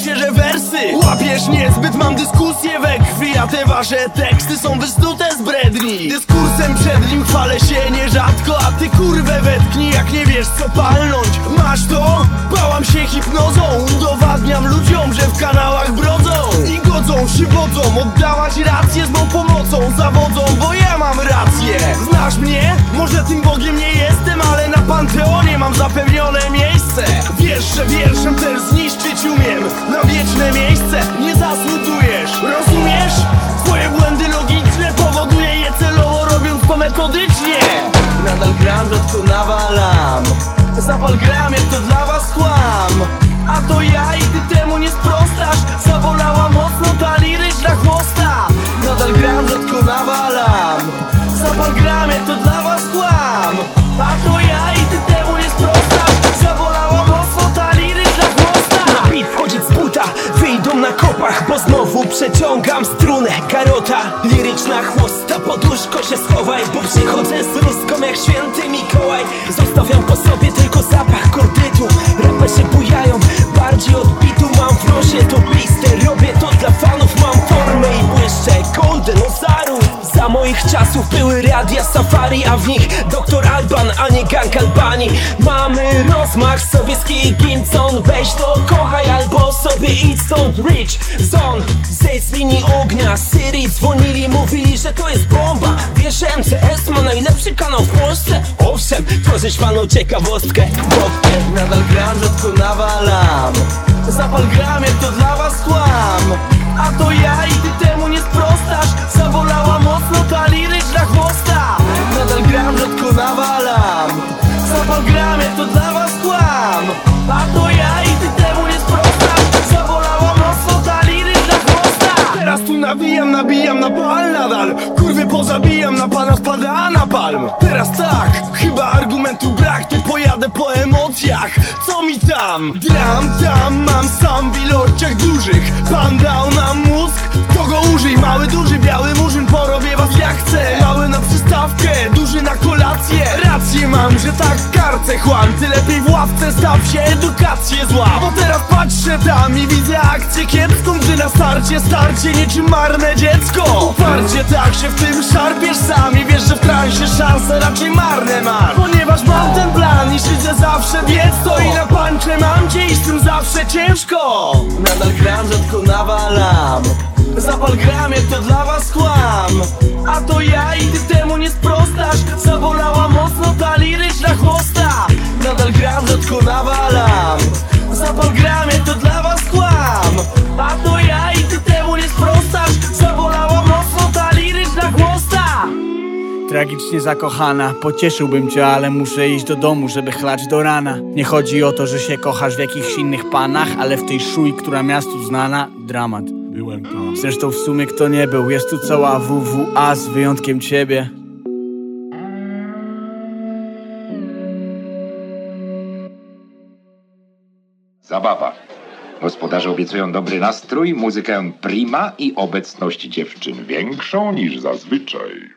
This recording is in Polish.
szczerze wersy. Łapiesz niezbyt, mam dyskusję we krwi A te wasze teksty są wysnute z bredni. Dyskursem przed nim chwalę się nierzadko A ty kurwę wetknij, jak nie wiesz co palnąć. Masz to? Bałam się hipnozą. Udowadniam ludziom, że w kanałach brodzą. I godzą się wodzą. Oddałaś rację z mą pomocą Zawodzą, bo ja mam rację. Znasz mnie? Może tym Bogiem nie jestem Ale na Panteonie mam zapewnione miejsce. Wiesz, że wierszem też Na wieczne miejsce nie zasługujesz Rozumiesz? Twoje błędy logiczne Powoduję je celowo robiąc to metodycznie. Nadal gram, rzadko nawalam. Zapal gram, jak to dla was kłam kopach Bo znowu przeciągam strunę. Karota, liryczna chłosta Poduszko się schowaj, bo przychodzę z ruską jak święty Mikołaj. Zostawiam po sobie tylko zapach moich czasów były radia safari A w nich doktor Alban, a nie gang Albanii Mamy rozmach, sowiecki Ginson Weź to kochaj albo sobie idź stąd. Rich Zone, zejdź z linii ognia. Syrii dzwonili, mówili, że to jest bomba. Wiesz, MCS ma najlepszy kanał w Polsce? Owszem, tworzysz panu ciekawostkę. Wodkę Nadal gram, rzadko nawalam. Zapal gram, jak to dla was kłam. A to ja i ty temu Gram, jak to dla was kłam. A to ja i ty temu nie sprostasz Zabolała mocno ta liryczna chłosta Teraz tu nawijam, nabijam na pal nadal. Kurwy pozabijam, na pana spada na palm. Teraz tak, chyba argumentu brak Tu pojadę po emocjach, co mi tam? Dram tam, mam sam w ilościach dużych. Pan dał nam że tak karcę chłam Ty lepiej w ławce staw się, edukację zła Bo teraz patrzę tam i widzę akcję kiepską Gdy na starcie, starcie niczym marne dziecko. Uparcie tak się w tym szarpiesz sam I wiesz, że w transie szanse raczej marne masz. Ponieważ mam ten plan i siedzę zawsze Wiedz to i na pancze mam cię i z tym zawsze ciężko. Nadal gram, rzadko nawalam. Zapal gram, jak to dla was kłam. A to ja i ty temu nie sprostasz rzadko nawalam Zapal gram, jak to dla was kłam A to ja i ty temu nie sprostasz Zabolała mocno ta liryczna chłosta Tragicznie zakochana, pocieszyłbym cię, ale muszę iść do domu, żeby chlać do rana. Nie chodzi o to, że się kochasz w jakichś innych panach, ale w tej szuj, która miastu znana, dramat. Byłem tam. Zresztą w sumie kto nie był, jest tu cała WWA z wyjątkiem ciebie. Zabawa. Gospodarze obiecują dobry nastrój, muzykę prima i obecność dziewczyn większą niż zazwyczaj.